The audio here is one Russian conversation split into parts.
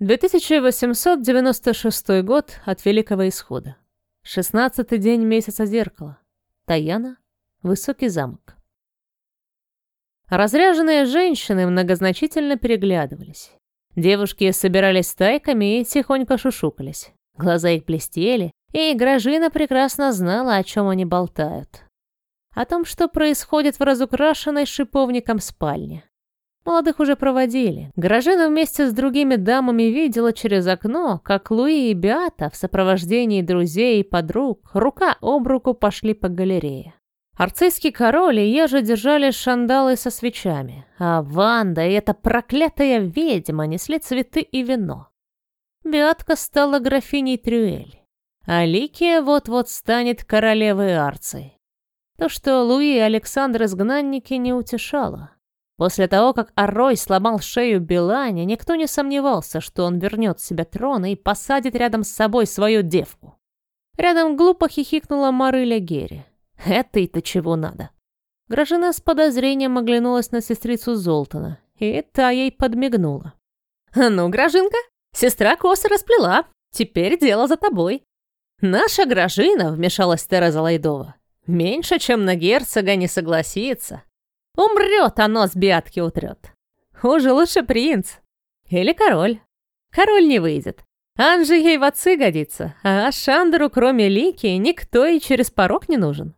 2896 год от Великого Исхода. 16 день месяца зеркала. Таяна, Высокий замок. Разряженные женщины многозначительно переглядывались. Девушки собирались стайками и тихонько шушукались. Глаза их блестели, и Гражина прекрасно знала, о чем они болтают. О том, что происходит в разукрашенной шиповником спальне. Молодых уже проводили. Гражина вместе с другими дамами видела через окно, как Луи и Беата в сопровождении друзей и подруг рука об руку пошли по галерее. Арцийский король и ежи держали шандалы со свечами, а Ванда и эта проклятая ведьма несли цветы и вино. Беатка стала графиней Трюэль, а Ликия вот-вот станет королевой Арции. То, что Луи и Александр изгнанники, не утешало. После того, как Арой сломал шею Белане, никто не сомневался, что он вернет себе трон и посадит рядом с собой свою девку. Рядом глупо хихикнула Марыля Герри. Это-то чего надо? Гражина с подозрением оглянулась на сестрицу Золтана, и та ей подмигнула. «Ну, Гражинка, сестра косы расплела, теперь дело за тобой». «Наша Гражина», — вмешалась Тереза Лайдова, — «меньше, чем на герцога не согласится. Умрет, а нос биатки утрет. Уже лучше принц. Или король. Король не выйдет. Анжи ей в отцы годится, а Шандеру, кроме Лики, никто и через порог не нужен.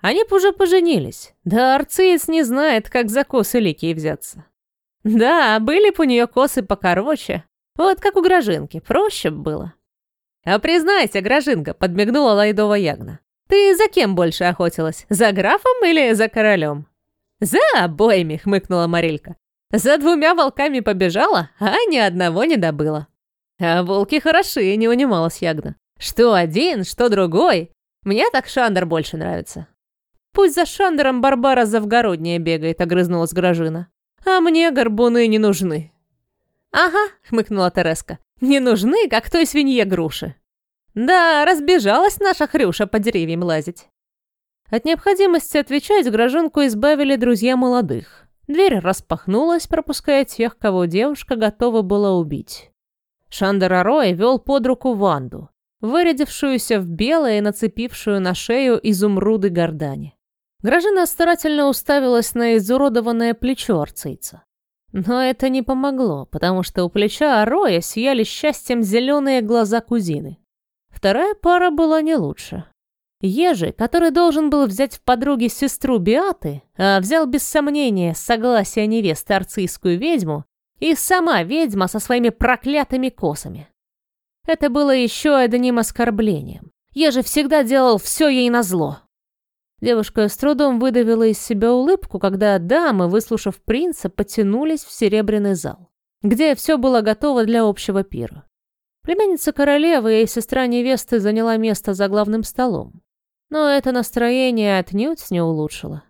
Они б уже поженились. Да Арциец не знает, как за косы Лики взяться. Да, были б у нее косы покороче. Вот как у Грожинки, проще б было. А признайся, Грожинка, подмигнула Лайдова Ягна. Ты за кем больше охотилась, за графом или за королем? «За обоими!» — хмыкнула Марилька. «За двумя волками побежала, а ни одного не добыла». «А волки хороши!» — не унималась Ягда. «Что один, что другой. Мне так Шандер больше нравится». «Пусть за Шандером Барбара завгородняя бегает», — огрызнулась Гражина. «А мне горбуны не нужны». «Ага», — хмыкнула Тереска. «Не нужны, как той свинье груши». «Да, разбежалась наша Хрюша по деревьям лазить». От необходимости отвечать гражданку избавили друзья молодых. Дверь распахнулась, пропуская тех, кого девушка готова была убить. Шандер Арой вел под руку Ванду, вырядившуюся в белое и нацепившую на шею изумруды гордани. Гражина старательно уставилась на изуродованное плечо арцийца. Но это не помогло, потому что у плеча Ароя сияли счастьем зеленые глаза кузины. Вторая пара была не лучше. Ежи, который должен был взять в подруги сестру Биаты, а взял без сомнения согласия невесты арцийскую ведьму, и сама ведьма со своими проклятыми косами. Это было еще одним оскорблением. Ежи всегда делал все ей назло. Девушка с трудом выдавила из себя улыбку, когда дамы, выслушав принца, потянулись в серебряный зал, где все было готово для общего пира. Племянница королевы и сестра невесты заняла место за главным столом. Но это настроение отнюдь не улучшило.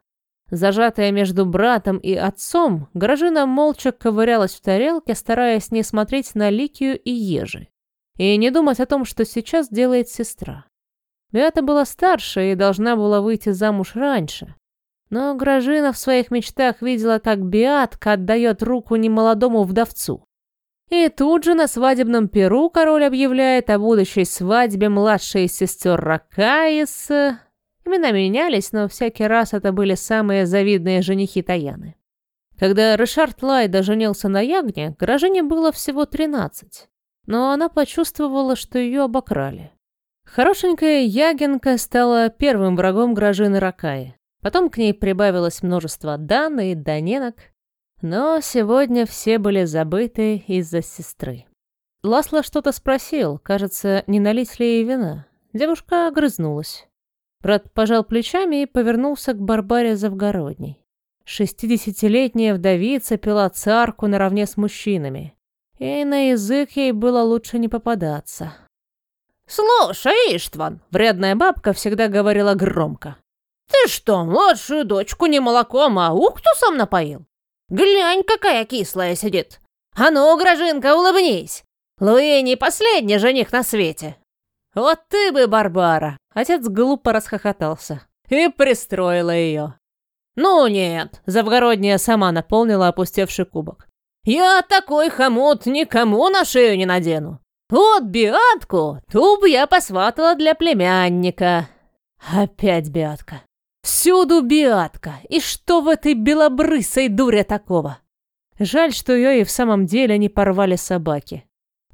Зажатая между братом и отцом, Гражина молча ковырялась в тарелке, стараясь не смотреть на Ликию и Ежи, и не думать о том, что сейчас делает сестра. Беата была старше и должна была выйти замуж раньше. Но Гражина в своих мечтах видела, как Беатка отдает руку немолодому вдовцу. И тут же на свадебном перу король объявляет о будущей свадьбе младшей сестер Ракаис. Имена менялись, но всякий раз это были самые завидные женихи Таяны. Когда Ришард Лайда женился на Ягне, Гражине было всего 13, но она почувствовала, что ее обокрали. Хорошенькая Ягенка стала первым врагом Гражины Ракаи. Потом к ней прибавилось множество Дан и Даненок, но сегодня все были забыты из-за сестры. Ласло что-то спросил, кажется, не налить ли ей вина. Девушка огрызнулась. Брат пожал плечами и повернулся к Барбаре Завгородней. Шестидесятилетняя вдовица пила царку наравне с мужчинами. И на язык ей было лучше не попадаться. «Слушай, Иштван!» — вредная бабка всегда говорила громко. «Ты что, младшую дочку не молоком, а уктусом напоил? Глянь, какая кислая сидит. А ну, Грожинка, улыбнись. Луи не последний жених на свете. Вот ты бы, Барбара. Отец глупо расхохотался и пристроила ее. Ну нет, Завгородняя сама наполнила опустевший кубок. Я такой хомут никому на шею не надену. Вот Биатку, ту бы я посватала для племянника. Опять Биатка. Всюду Биатка. И что в этой белобрысой дуре такого? Жаль, что ее и в самом деле не порвали собаки.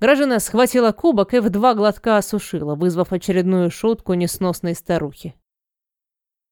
Гражина схватила кубок и в два глотка осушила, вызвав очередную шутку несносной старухи.